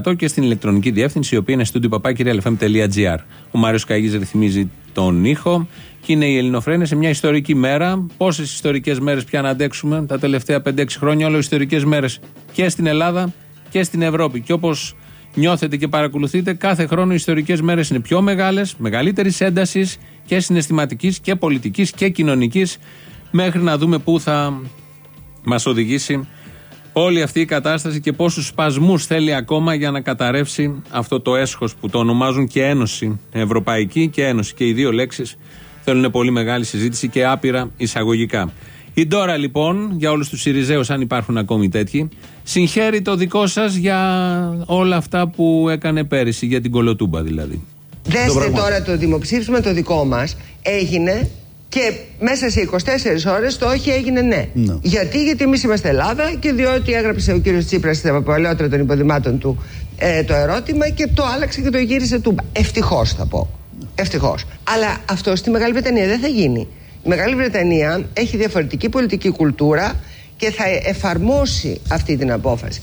54% και στην ηλεκτρονική διεύθυνση, η οποία είναι studio papakirialfm.gr. Ο Μάριος Καγή ρυθμίζει τον ήχο και είναι η Ελληνοφρένεια σε μια ιστορική μέρα. Πόσες ιστορικές μέρες πια να αντέξουμε τα τελευταία 5-6 χρόνια, όλο ιστορικές μέρες και στην Ελλάδα και στην Ευρώπη. Και όπως νιώθετε και παρακολουθείτε, κάθε χρόνο οι ιστορικές μέρες είναι πιο μεγάλες, μεγαλύτερης έντασης και συναισθηματικής και πολιτικής και κοινωνικής, μέχρι να δούμε πού θα μας οδηγήσει όλη αυτή η κατάσταση και πόσους σπασμούς θέλει ακόμα για να καταρρεύσει αυτό το έσχος που το ονομάζουν και Ένωση Ευρωπαϊκή και Ένωση και οι δύο λέξεις θέλουν πολύ μεγάλη συζήτηση και άπειρα εισαγωγικά. Η Ντόρα λοιπόν, για όλους τους Συριζέους αν υπάρχουν ακόμη τέτοιοι, συγχαίρει το δικό σας για όλα αυτά που έκανε πέρυσι, για την Κολοτούμπα δηλαδή.
Δέστε τώρα το δημοψήφισμα το δικό μας έγινε και μέσα σε 24 ώρες το όχι έγινε ναι. Γιατί, γιατί εμείς είμαστε Ελλάδα και διότι έγραψε ο κύριος Τσίπρας στα παλαιότερα των υποδημάτων του ε, το ερώτημα και το άλλαξε και το γύρισε τούμπα. Ευτυχώς θα πω. Ευτυχώς. Αλλά αυτό στη Μεγάλη Βρετανία δεν θα γίνει. Η Μεγάλη Βρετανία έχει διαφορετική πολιτική κουλτούρα και θα εφαρμόσει αυτή την απόφαση.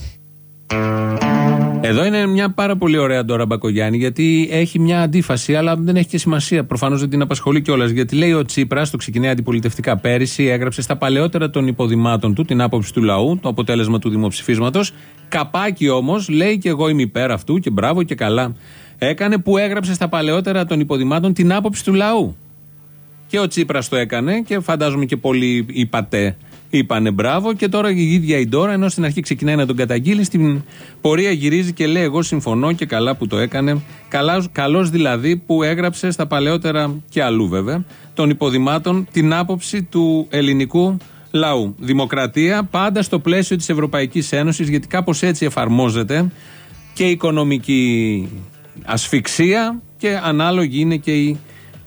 Εδώ είναι μια πάρα πολύ ωραία τώρα Μπακογιάννη, γιατί έχει μια αντίφαση, αλλά δεν έχει και σημασία. Προφανώς δεν την απασχολεί κιόλας. Γιατί λέει ο Τσίπρας, το ξεκινάει αντιπολιτευτικά πέρυσι, έγραψε στα παλαιότερα των υποδημάτων του την άποψη του λαού, το αποτέλεσμα του δημοψηφίσματος. Καπάκι όμως, λέει και εγώ είμαι υπέρ αυτού και μπράβο και καλά. Έκανε που έγραψε στα παλαιότερα των υποδημάτων την άποψη του λαού. Και ο Τσίπρας το έκανε και φαντάζομαι και πολλοί είπατε Είπανε μπράβο και τώρα η ίδια η Ντόρα, ενώ στην αρχή ξεκινάει να τον καταγγείλει, στην πορεία γυρίζει και λέει: Εγώ συμφωνώ και καλά που το έκανε. Καλώ δηλαδή που έγραψε στα παλαιότερα και αλλού βέβαια των υποδημάτων την άποψη του ελληνικού λαού. Δημοκρατία πάντα στο πλαίσιο της Ευρωπαϊκής Ένωσης, γιατί κάπως έτσι εφαρμόζεται και η οικονομική ασφυξία και ανάλογη είναι και η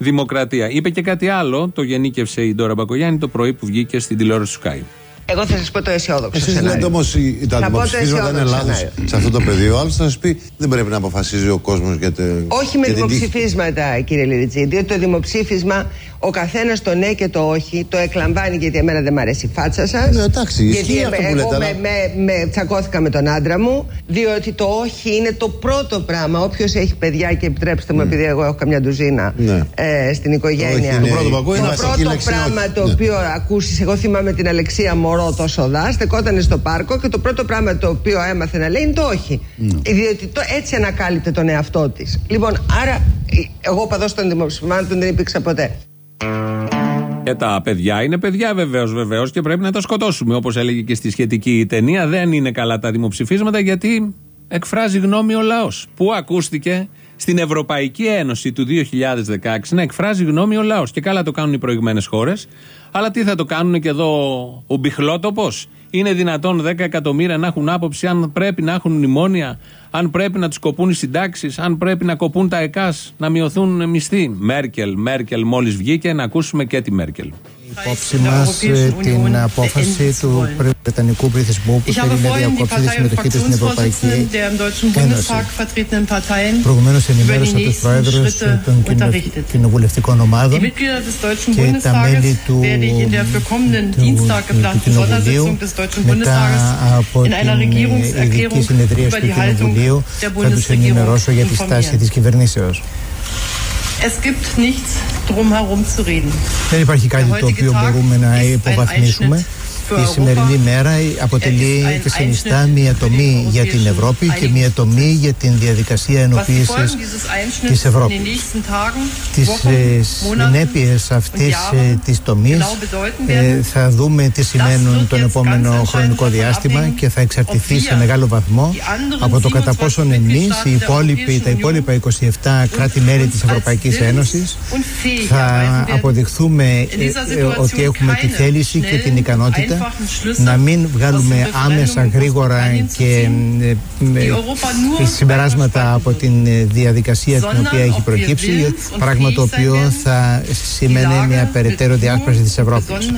δημοκρατία. Είπε και κάτι άλλο, το γενίκευσε η Ντόρα Μπακογιάννη το πρωί που βγήκε στην τηλεόραση του Sky.
Εγώ θα σας πω το αισιόδοξο
Εσείς
σενάριο.
λέτε όμω τα
Θα πω το
δημοψηφίσματα είναι
αισιόδοξο
λάθος
σενάριο.
σε αυτό το πεδίο. Άλλο θα σας πει δεν πρέπει να αποφασίζει ο κόσμος για, τε,
Όχι με
για την τύχη.
δημοψηφίσματα, κύριε Λιριτσί, διότι το δημοψήφισμα ο καθένας το ναι και το όχι το εκλαμβάνει γιατί εμένα δεν μ' αρέσει η φάτσα σας.
Ναι, εντάξει, ισχύει
γιατί
αυτό που
εγώ
λέτε,
με,
αλλά-
με, με τσακώθηκα με τον άντρα μου, διότι το όχι είναι το πρώτο πράγμα. Όποιος έχει παιδιά και επιτρέψτε μου, επειδή εγώ έχω καμιά ντουζίνα
Ναι.
ε, στην οικογένεια.
Το πρώτο που ακούω είναι
το
βασική
πρώτο
λέξη,
πράγμα
όχι.
το
Ναι.
οποίο ακούσεις, εγώ θυμάμαι την Αλεξία Μωρό το σοδά, στεκόταν στο πάρκο και το πρώτο πράγμα το οποίο έμαθε να λέει είναι το όχι.
Ναι.
Διότι το, έτσι ανακάλυπτε τον εαυτό της. Λοιπόν, άρα ε, εγώ παδός των δημοψηφισμάτων δεν υπήρξα ποτέ.
Και τα παιδιά είναι παιδιά βεβαίως, βεβαίως και πρέπει να τα σκοτώσουμε. Όπως έλεγε και στη σχετική ταινία, δεν είναι καλά τα δημοψηφίσματα γιατί εκφράζει γνώμη ο λαός. Πού ακούστηκε στην Ευρωπαϊκή Ένωση του 2016 να εκφράζει γνώμη ο λαός. Και καλά το κάνουν οι προηγμένες χώρες. Αλλά τι θα το κάνουν και εδώ ο μπιχλότοπος; Είναι δυνατόν 10 εκατομμύρια να έχουν άποψη αν πρέπει να έχουν μνημόνια, αν πρέπει να τους κοπούν οι συντάξεις, αν πρέπει να κοπούν τα ΕΚΑΣ, να μειωθούν μισθοί. Μέρκελ, Μέρκελ μόλις βγήκε, να ακούσουμε και τη Μέρκελ.
Υπόψη μας την απόφαση του Βρετανικού πληθυσμού που θέλει να διακόψει τη συμμετοχή του στην Ευρωπαϊκή Ένωση. Προηγουμένως ενημέρωσα τους Προέδρου των κοινο- κοινοβουλευτικών ομάδων και τα μέλη του, του, του Κοινοβουλίου μετά από την ειδική συνεδρία του Κοινοβουλίου θα τους ενημερώσω για τη στάση της κυβερνήσεως.
Es gibt nichts drum herum zu reden.
Δεν υπάρχει κάτι το οποίο μπορούμε να υποβαθμίσουμε. Η σημερινή μέρα αποτελεί και συνιστά μια τομή για την Ευρώπη και μια τομή για την διαδικασία
Was die Folgen
ενοποίησης
dieses
της
Einschnitts in den
Ευρώπης.
nächsten Tagen,
Τις
Wochen,
ε,
Monaten
συνέπειες αυτής ε, της τομής
genau bedeuten
ε,
werden,
θα δούμε τι σημαίνουν τον επόμενο χρονικό διάστημα και θα εξαρτηθεί σε μεγάλο βαθμό από το κατά πόσον εμείς, οι υπόλοιποι, τα υπόλοιπα 27 κράτη-μέλη της Ευρωπαϊκής Ένωσης θα αποδειχθούμε ε, ε, ότι έχουμε τη θέληση και την ικανότητα να μην βγάλουμε άμεσα γρήγορα και ε, ε, συμπεράσματα από την ε, διαδικασία την οποία έχει προκύψει πράγμα το οποίο θα σημαίνει μια περαιτέρω διάσπαση της Ευρώπης.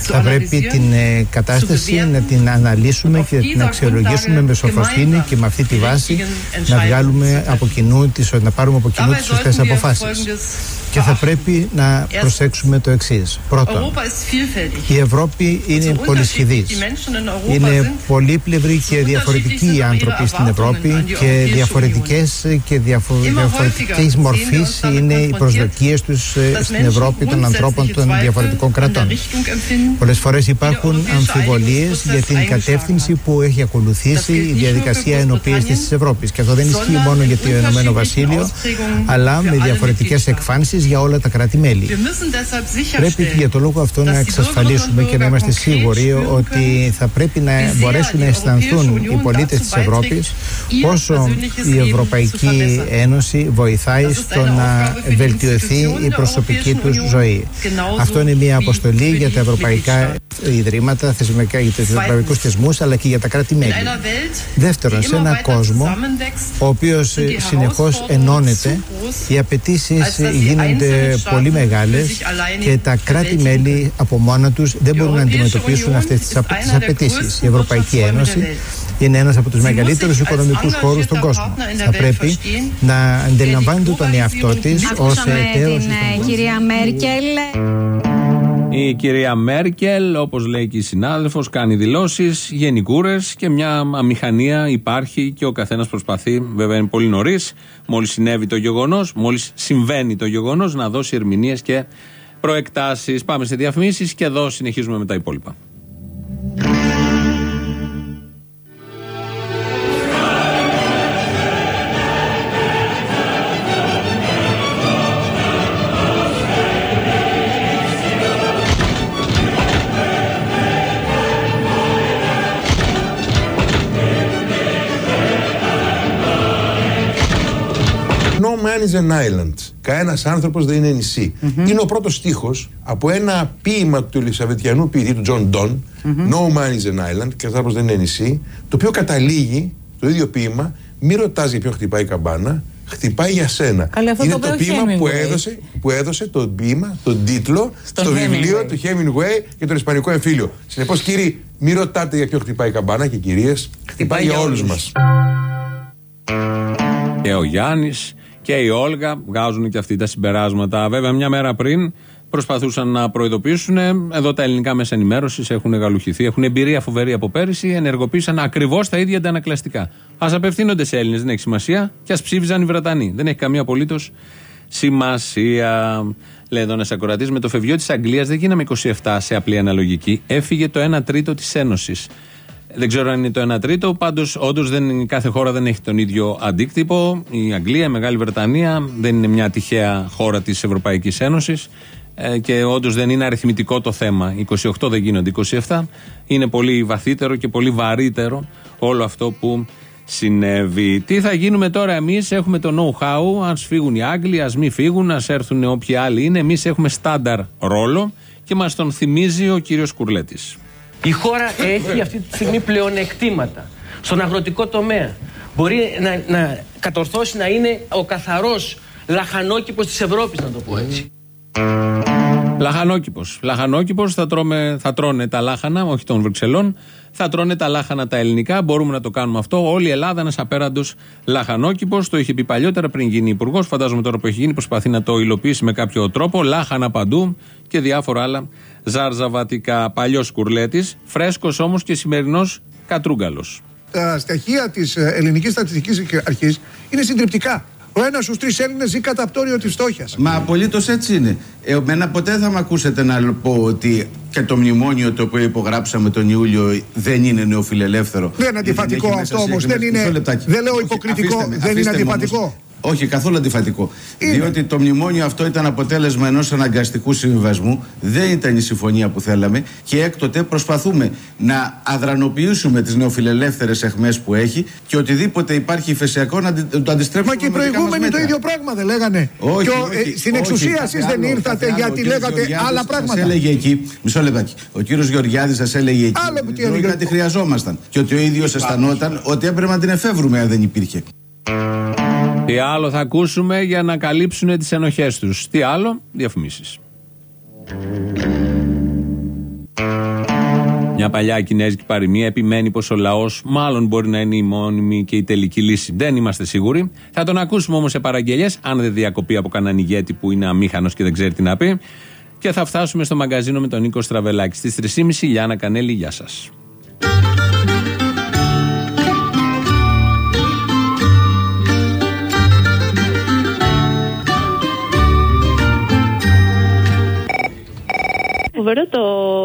Θα πρέπει την ε, κατάσταση να την αναλύσουμε και να την αξιολογήσουμε με σοφροσύνη και με αυτή τη βάση να βγάλουμε από κοινού, τις, να πάρουμε από κοινού τις σωστές αποφάσεις. Και θα πρέπει να προσέξουμε το εξής. Πρώτον,
Europa ist vielfältig.
η Ευρώπη είναι
So
πολυσχηδής.
unterschiedlich die Menschen in Europa
Είναι
sind,
πολύπλευροι και διαφορετικοί οι άνθρωποι στην Ευρώπη και διαφορετικές και διαφο- διαφορετικής μορφής είναι οι προσδοκίες τους ε,
dass
στην
Menschen
Ευρώπη των ανθρώπων
grundsätzliche
των
Zweifel
διαφορετικών
an der
κρατών.
Richtung empfinden,
Πολλές φορές υπάρχουν
europäische
αμφιβολίες για την
Einigungsprozess
κατεύθυνση που έχει ακολουθήσει η διαδικασία ενοποίησης της Ευρώπης. Και αυτό δεν ισχύει μόνο για το Ηνωμένο Βασίλειο, αλλά με διαφορετικές εκφάνσεις για όλα τα κράτη-μέλη.
wir müssen deshalb
Πρέπει
sicherstellen,
για το λόγο αυτό να εξασφαλίσουμε και να είμαστε σίγουροι ότι θα πρέπει να μπορέσουν να αισθανθούν οι πολίτες της Ευρώπης πόσο η Ευρωπαϊκή Ένωση βοηθάει στο να βελτιωθεί η προσωπική τους ζωή. Αυτό είναι μια αποστολή για τα ευρωπαϊκά ιδρύματα, θεσμικά, για τους ευρωπαϊκούς θεσμούς αλλά και για τα κράτη-μέλη.
in einer Welt,
Δεύτερον,
die
σε
immer
ένα
weiter
κόσμο
zusammenwächst,
ο οποίος
sind die
συνεχώς
Herausforderungen
ενώνεται,
zu groß,
οι απαιτήσεις
als dass die
γίνονται
einzelnen
πολύ
Staaten
μεγάλες
für sich alleine
και τα κράτη-μέλη από μόνα τους δεν μπορούν να
Europäische
αντιμετωπίσουν
Union
αυτές τις,
ist
απα- τις
einer der
απαιτήσεις.
größten
Η Ευρωπαϊκή
Wirtschaftsräume
Ένωση
der
είναι ένας από τους
Sie muss
μεγαλύτερους
sich als
οικονομικούς χώρους στον
engagierter
κόσμο.
Partner in der
Θα
Welt
πρέπει
verstehen,
να αντιλαμβάνεται τον εαυτό της ως
Ακούσαμε
εταίρος
την ε, κυρία Μέρκελ.
Η κυρία Μέρκελ, όπως λέει και η συνάδελφος, κάνει δηλώσεις γενικούρε και μια αμηχανία υπάρχει και ο καθένας προσπαθεί, βέβαια είναι πολύ νωρίς, μόλις συνέβη το γεγονός, μόλις συμβαίνει το γεγονός, να δώσει ερμηνείες και προεκτάσεις. Πάμε σε διαφημίσεις και εδώ συνεχίζουμε με τα υπόλοιπα.
Is an island. Κανένας άνθρωπος δεν είναι νησί. Είναι ο πρώτος στίχος από ένα ποίημα του Ελισαβετιανού ποιητή του Τζον Ντόν, No man is an island, και άνθρωπος δεν είναι νησί, το οποίο καταλήγει το ίδιο ποίημα, μη ρωτάς για ποιον χτυπάει η καμπάνα, χτυπάει για σένα.
Καλέ, αυτό
είναι
το
το
είπε ο
ποίημα που
Hemingway.
έδωσε, που έδωσε το ποίημα, τον τίτλο,
Στον
στο βιβλίο
Hemingway.
του Hemingway για τον Ισπανικό εμφύλιο. Συνεπώς, κύριοι, μη ρωτάτε για ποιον χτυπάει η καμπάνα και κυρίες, χτυπάει για όλους μας.
Και ο Γιάννης και η Όλγα βγάζουν και αυτοί τα συμπεράσματα. Βέβαια, μια μέρα πριν προσπαθούσαν να προειδοποιήσουν. Εδώ τα ελληνικά μέσα ενημέρωσης έχουν γαλουχηθεί, έχουν εμπειρία φοβερή από πέρυσι, ενεργοποίησαν ακριβώς τα ίδια αντανακλαστικά. Α απευθύνονται σε Έλληνες, δεν έχει σημασία, και ας ψήφιζαν οι Βρετανοί. Δεν έχει καμία απολύτως σημασία. Λέει εδώ ένας ακροατής, με το φευγείο της Αγγλίας δεν γίναμε 27 σε απλή αναλογική. Έφυγε το 1 τρίτο της Ένωσης. Δεν ξέρω αν είναι το 1 τρίτο. Πάντως, όντως κάθε χώρα δεν έχει τον ίδιο αντίκτυπο. Η Αγγλία, η Μεγάλη Βρετανία δεν είναι μια τυχαία χώρα της Ευρωπαϊκής Ένωσης. Ε, και όντως δεν είναι αριθμητικό το θέμα. 28 δεν γίνονται 27. Είναι πολύ βαθύτερο και πολύ βαρύτερο όλο αυτό που συνέβη. Τι θα γίνουμε τώρα εμείς, έχουμε το know-how. Α φύγουν οι Άγγλοι, ας μην φύγουν, ας έρθουν όποιοι άλλοι είναι. Εμείς έχουμε στάνταρ ρόλο και μας τον θυμίζει ο κύριος Κουρλέτης.
Η χώρα έχει αυτή τη στιγμή πλεονεκτήματα στον αγροτικό τομέα. Μπορεί να, να κατορθώσει να είναι ο καθαρός λαχανόκηπος της Ευρώπης, να το πω έτσι.
Λαχανόκηπος. Λαχανόκηπος θα, τρώμε, θα τρώνε τα λάχανα, όχι των Βρυξελών. Θα τρώνε τα λάχανα τα ελληνικά. Μπορούμε να το κάνουμε αυτό. Όλη η Ελλάδα ένας απέραντος λαχανόκηπος. Το είχε πει παλιότερα πριν γίνει υπουργός. Φαντάζομαι τώρα που έχει γίνει προσπαθεί να το υλοποιήσει με κάποιο τρόπο. Λάχανα παντού και διάφορα άλλα ζαρζαβατικά. Παλιός κουρλέτης. Φρέσκος όμως και σημερινός κατρούγκαλος.
Τα στοιχεία της Ελληνικής Στατιστικής Αρχής είναι συντριπτικά. Ο ένας στους τρεις Έλληνες ζει κατά πτώριο της φτώχειας.
Μα απολύτως έτσι είναι. Ε, εμένα ποτέ θα με ακούσετε να πω ότι και το μνημόνιο το οποίο υπογράψαμε τον Ιούλιο δεν είναι νεοφιλελεύθερο.
Δεν είναι αντιφατικό
έχει μέσα
αυτό όμως. Δεν
συγκεκριμένες-
είναι.
Μισό λεπτάκι.
Δεν λέω
Όχι,
υποκριτικό.
αφήστε με,
δεν είναι
αφήστε με όμως.
Αντιφατικό.
Όχι, καθόλου αντιφατικό. Διότι το μνημόνιο αυτό ήταν αποτέλεσμα ενός αναγκαστικού συμβιβασμού. Δεν ήταν η συμφωνία που θέλαμε. Και έκτοτε προσπαθούμε να αδρανοποιήσουμε τις νεοφιλελεύθερες εχμέ που έχει και οτιδήποτε υπάρχει υφεσιακό να αντι- το αντιστρέψουμε.
Μα και οι
με δικά μας
προηγούμενοι το
μέτρα.
ίδιο πράγμα δεν λέγανε.
Όχι,
και ο-
όχι,
ε, στην
όχι,
εξουσία
κάθε
εσείς δεν
άλλο,
ήρθατε
κάθε άλλο. Ο
γιατί
κύριος
λέγατε
Γεωργιάδης
άλλα
σας
πράγματα.
έλεγε εκεί, μισό λεπτάκι. Ο κύριος Γεωργιάδης σας έλεγε εκεί.
Άλλο που τι
ότι
έλεγε.
κάτι χρειαζόμασταν. Και ότι ο ίδιος αισθανόταν ότι έπρεπε να την εφεύρουμε αν δεν υπήρχε.
Τι άλλο θα ακούσουμε για να καλύψουν τις ενοχές τους; Τι άλλο, διαφημίσεις. Μια παλιά κινέζικη παροιμία επιμένει πως ο λαός μάλλον μπορεί να είναι η μόνιμη και η τελική λύση. Δεν είμαστε σίγουροι. Θα τον ακούσουμε όμως σε παραγγελίε, αν δεν διακοπεί από κανέναν ηγέτη που είναι αμήχανος και δεν ξέρει τι να πει. Και θα φτάσουμε στο μαγκαζίνο με τον Νίκο Στραβελάκη. Στις 3.30 Λιάννα Κανέλη, γεια σας.
Φοβερό το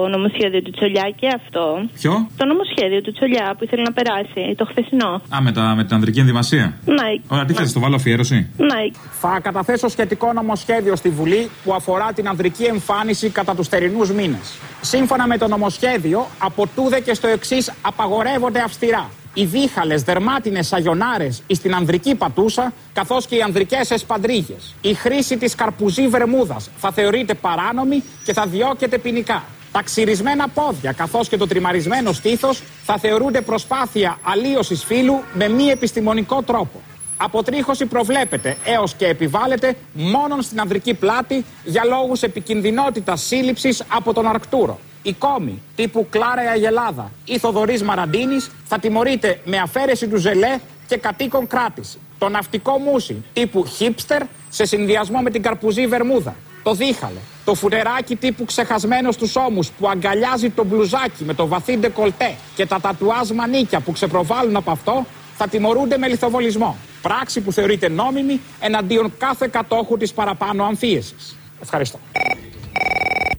νομοσχέδιο του Τσολιά και αυτό.
Ποιο;
Το νομοσχέδιο του Τσολιά που ήθελε να περάσει, το χθεσινό.
Α, με, τα, με την ανδρική ενδυμασία.
Ναι.
Ωραία, τι θες, το βάλω αφιέρωση.
Ναι.
Θα καταθέσω σχετικό νομοσχέδιο στη Βουλή που αφορά την ανδρική εμφάνιση κατά τους θερινούς μήνες. Σύμφωνα με το νομοσχέδιο, από τούδε και στο εξής απαγορεύονται αυστηρά. Οι δίχαλες, δερμάτινες σαγιονάρες στην ανδρική πατούσα, καθώς και οι ανδρικές εσπαντρίγες. Η χρήση της καρπουζή βερμούδας θα θεωρείται παράνομη και θα διώκεται ποινικά. Τα ξυρισμένα πόδια καθώς και το τριμαρισμένο στήθος θα θεωρούνται προσπάθεια αλλίωσης φύλου με μη επιστημονικό τρόπο. Αποτρίχωση προβλέπεται έως και επιβάλλεται μόνο στην ανδρική πλάτη για λόγους επικινδυνότητας σύλληψης από τον Αρκτούρο. Η κόμη τύπου Κλάρα Αγελάδα ή Θοδωρής Μαραντίνης θα τιμωρείται με αφαίρεση του ζελέ και κατοίκον κράτηση. Το ναυτικό μουσι τύπου Χίπστερ σε συνδυασμό με την καρπουζή Βερμούδα. Το δίχαλε. Το φουρεράκι τύπου ξεχασμένος στους ώμους που αγκαλιάζει το μπλουζάκι με το βαθύ ντεκολτέ και τα τατουάζ μανίκια που ξεπροβάλλουν από αυτό θα τιμωρούνται με λιθοβολισμό. Πράξη που θεωρείται νόμιμη εναντίον κάθε κατόχου της παραπάνω αμφίεσης. Ευχαριστώ.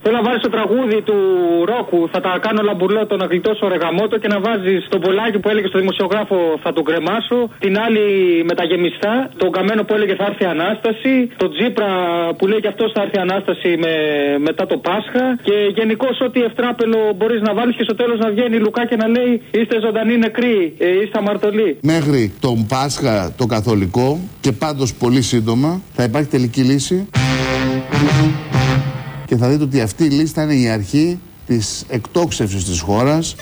Θέλω να βάλεις το τραγούδι του Ρόκου. Θα τα κάνω λαμπουρλό το να γλιτώσω ρεγαμότο και να βάζεις τον πολλάκι που έλεγε στο δημοσιογράφο Θα τον κρεμάσω. Την άλλη με τα γεμιστά. Τον καμένο που έλεγε Θα έρθει η ανάσταση. Τον Τζίπρα που λέει και αυτός θα έρθει η ανάσταση με, μετά το Πάσχα. Και γενικώ ό,τι ευτράπελο μπορείς να βάλεις και στο τέλος να βγαίνει η Λουκά και να λέει Είστε ζωντανοί νεκροί. Ε, είστε αμαρτωλοί.
Μέχρι τον Πάσχα το καθολικό και πάντως πολύ σύντομα θα υπάρχει τελική λύση και θα δείτε ότι αυτή η λύση θα είναι η αρχή της εκτόξευσης της χώρας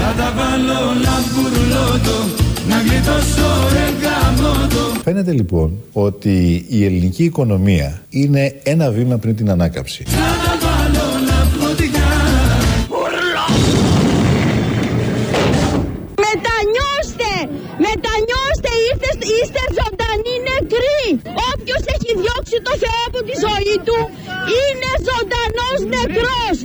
Να τα βάλω λαμπουρλότο Να γλιτώσω ρεγαμότο
Φαίνεται λοιπόν ότι η ελληνική οικονομία είναι ένα βήμα πριν την ανάκαμψη.
Να τα βάλω λαμπροτικά
Μετανιώστε! Μετανιώστε! Είστε, είστε ζωντανοί νεκροί! Όποιος έχει διώξει το Θεό από τη ζωή του είναι ζωντανός νεκρός!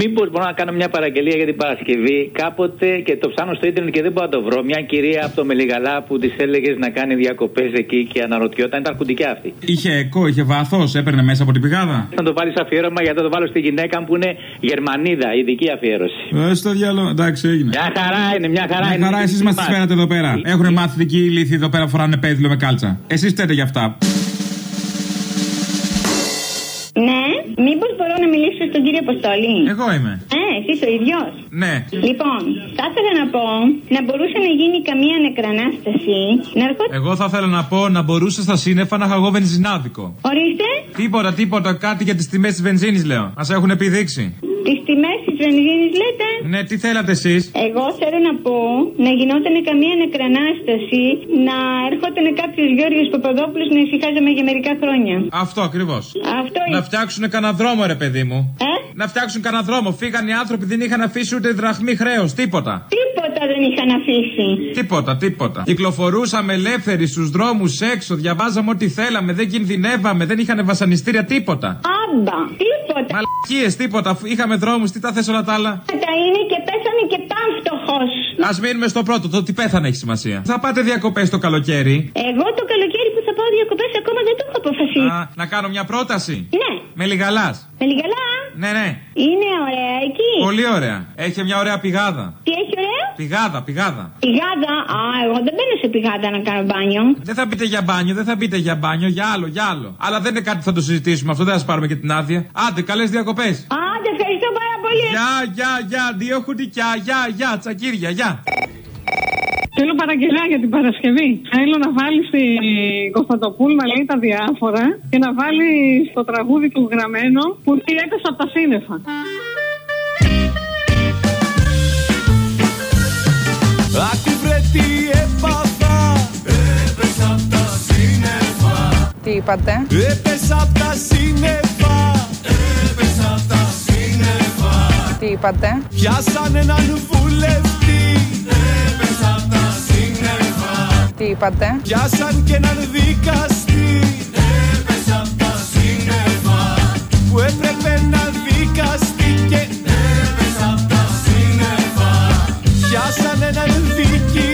Μήπως μπορώ να κάνω μια παραγγελία για την Παρασκευή; Κάποτε και το ψάχνω στο ίντερνετ και δεν μπορώ να το βρω. Μια κυρία από το Μελιγαλά που της έλεγες να κάνει διακοπές εκεί και αναρωτιόταν. Ήταν κουντικιά αυτή.
Είχε εκό, είχε βάθος, έπαιρνε μέσα από την πηγάδα;
Να το βάλεις αφιέρωμα γιατί θα το βάλω στη γυναίκα μου που είναι Γερμανίδα, ειδική αφιέρωση.
Ε, στο διάλογο, εντάξει, έγινε.
Μια χαρά είναι, μια χαρά
Μια
είναι.
χαρά, εσείς μας τις φέρατε εδώ πέρα. Έχουν μάθει δική ηλίθιοι εδώ πέρα φοράνε πέδιλο με κάλτσα. Εσείς φταίτε για αυτά.
Ναι, μήπως μπορώ να μιλήσω στον κύριο Αποστόλη;
Εγώ είμαι.
Ε, εσύ ο ίδιος;
Ναι.
Λοιπόν, θα ήθελα να πω να μπορούσε να γίνει καμία νεκρανάσταση. Να ερχόταν.
Εγώ θα ήθελα να πω να μπορούσε στα σύννεφα να είχα εγώ βενζινάδικο.
Ορίστε,
Τίποτα, τίποτα, κάτι για τις τιμές της βενζίνης λέω. Μας έχουν επιδείξει.
Τις τιμές της βενζίνη λέτε;
Ναι, τι θέλατε εσείς;
Εγώ θέλω να πω να γινόταν καμία νεκρανάσταση, να έρχονταν κάποιος Γιώργος Παπαδόπουλος να ησυχάζαμε για μερικά χρόνια.
Αυτό ακριβώς.
Αυτό
Να φτιάξουν κανένα δρόμο, ρε παιδί μου.
Ε;
Να φτιάξουν κανένα δρόμο. Φύγαν οι άνθρωποι, δεν είχαν αφήσει ούτε δραχμή χρέος. Τίποτα.
Τίποτα δεν είχαν αφήσει.
Τίποτα, τίποτα. Κυκλοφορούσαμε ελεύθεροι στους δρόμους έξω, διαβάζαμε ό,τι θέλαμε, δεν κινδυνεύαμε, δεν είχαν βασανιστήρια, τίποτα.
Άμπα, τίποτα.
Μαλακίες, τίποτα. Αφού Είχαμε δρόμους, τι τα θες όλα τα άλλα;
Τα είναι και πέσανε και πάμφτωχο.
Α μείνουμε στο πρώτο, το ότι πέθανε έχει σημασία. Θα πάτε διακοπές το καλοκαίρι.
Εγώ το καλοκαίρι που θα πάω διακοπές ακόμα δεν το έχω αποφασίσει.
Α, να κάνω μια πρόταση.
Ναι.
Με λιγαλάς.
Με λιγαλά.
Ναι, ναι.
Είναι ωραία εκεί.
Πολύ ωραία. Έχει μια ωραία πηγάδα.
Τι έχει ωραία;
Πηγάδα, πηγάδα.
Πηγάδα. Α, εγώ δεν μπαίνω σε πηγάδα να κάνω μπάνιο.
Δεν θα μπείτε για μπάνιο, δεν θα μπείτε για μπάνιο, για άλλο, για άλλο. Αλλά δεν είναι κάτι που θα το συζητήσουμε αυτό, δεν θα σας πάρουμε και την άδεια. Άντε, καλές διακοπές.
Άντε, ευχαριστώ πάρα πολύ.
Γεια, γεια, γεια, δύο χουτικιά, γεια, γεια, τσακύρια, γεια.
Θέλω παραγγελιά για την Παρασκευή. Θέλω να βάλει την Κωνσταντοπούλ να λέει τα διάφορα και να βάλει το τραγούδι του γραμμένο που τι έπεσε από τα σύννεφα.
Άκου βρε τι έπαθα Έπεσα απ' τα σύννεφα
Τι είπατε;
Έπεσα απ' τα σύννεφα
Τι είπατε.
Πιάσαν έναν βουλευτή Έπεσα απ' τα σύννεφα
Τι είπατε.
Πιάσαν και έναν δικαστή Έπεσα απ' τα σύννεφα Που έπρεπε να δικαστεί και Έπεσα απ' τα σύννεφα Πιάσαν έναν διοικητή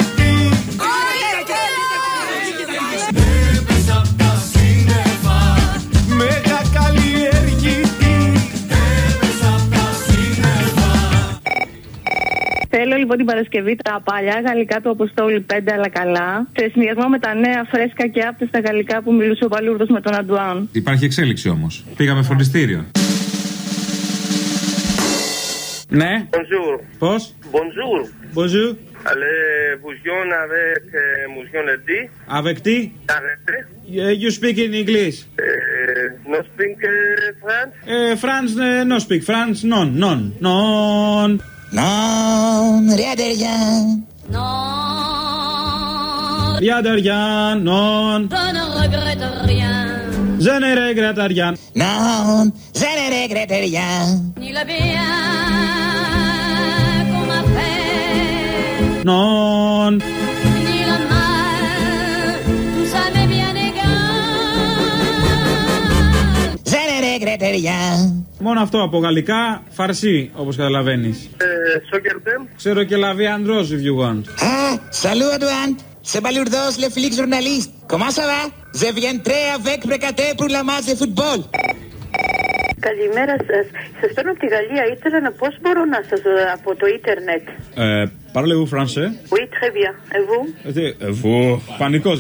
λοιπόν την Παρασκευή τα παλιά γαλλικά του Αποστόλη 5 αλλά καλά. Σε συνδυασμό με τα νέα φρέσκα και άπτεστα γαλλικά που μιλούσε ο Παλούρδος με τον Αντουάν.
Υπάρχει εξέλιξη όμως. Πήγαμε φροντιστήριο. Ναι.
Bonjour.
Πώς;
Bonjour.
Bonjour.
Allez, bouillon avec euh, mouillon le dit.
Avec qui?
Arrêtez.
Uh, you speak in English.
Euh, no speak euh, France;
Uh, France, uh, no speak. France, non, non, non.
Non, rien de rien.
Rien de rien, non.
Je ne regrette rien,
Je ne regrette rien.
Non, je ne regrette rien.
ni le bien qu'on m'a fait,
Non. Μόνο αυτό από γαλλικά, φαρσί, όπως καταλαβαίνεις.
Ε,
Ξέρω και λαβεί αντρό, if.
Α. Σε
Καλημέρα σας. Σας παίρνω από τη Γαλλία. Ήθελα να πώς μπορώ να σας δω από το ίντερνετ.
Ε, Parlez-vous ε,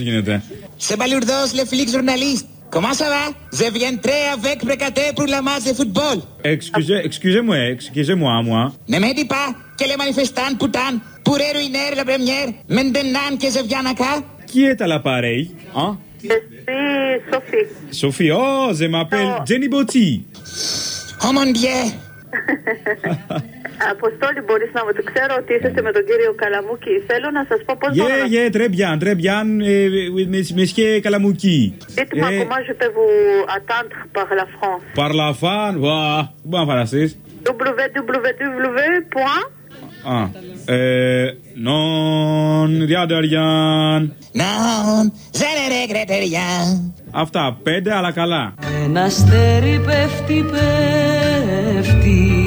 γίνεται.
Σε παλιουρδός, λε φιλίξ ρουναλίστ. Comment ça va? Je viendrai avec Brecaté pour la match de football?
Excusez, excusez-moi, excusez-moi, moi.
Ne me dis pas que les manifestants putain pourraient ruiner la première maintenant que je viens à cas.
Qui est à l'appareil? Hein?
Je suis Sophie.
Sophie, oh, je m'appelle Jenny Botti.
Oh mon dieu.
Αποστόλη, μπορείς να μου ξέρω ότι είσαστε με τον κύριο Καλαμούκη. Θέλω να σας πω πώς
yeah,
μπορώ. Γεια, γεια, τρεμπιάν, τρεμπιάν, ε, ε, μεσχέ
Καλαμούκη. Είτε μα κομμάζε πε βου
παρ
λα φαν. Παρ λα φαν, βα,
μπορεί να φανταστείς. Νον, ε,
Αυτά, πέντε, αλλά καλά.
Ένα πέφτει, πέφτει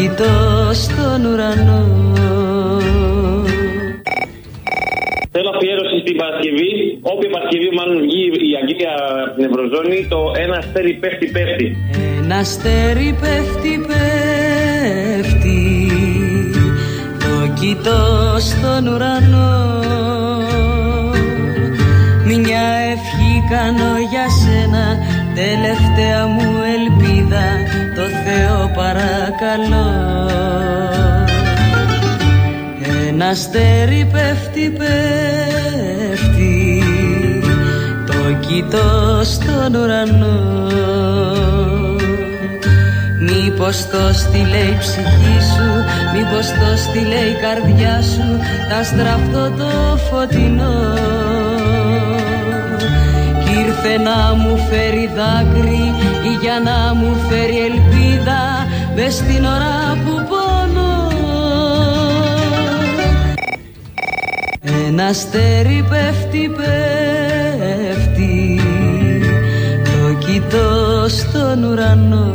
κοιτώ στον ουρανό
Θέλω αφιέρωση στην Παρασκευή. Όποια Παρασκευή μάλλον βγει η Αγγλία από την Ευρωζώνη, το ένα αστέρι πέφτει, πέφτει.
Ένα αστέρι πέφτει, πέφτει Το κοιτώ στον ουρανό Μια ευχή κάνω για σένα Τελευταία μου παρακαλώ Ένα αστέρι πέφτει, πέφτει. Το κοιτώ στον ουρανό. Μήπως το στείλε η ψυχή σου Μήπως το στείλε η καρδιά σου Τα στραφτώ το φωτεινό. Κι ήρθε να μου φέρει δάκρυ Ή για να μου φέρει ελπίδα Μες την ώρα που πονώ Ένα αστέρι πέφτει, πέφτει. Το κοιτώ στον ουρανό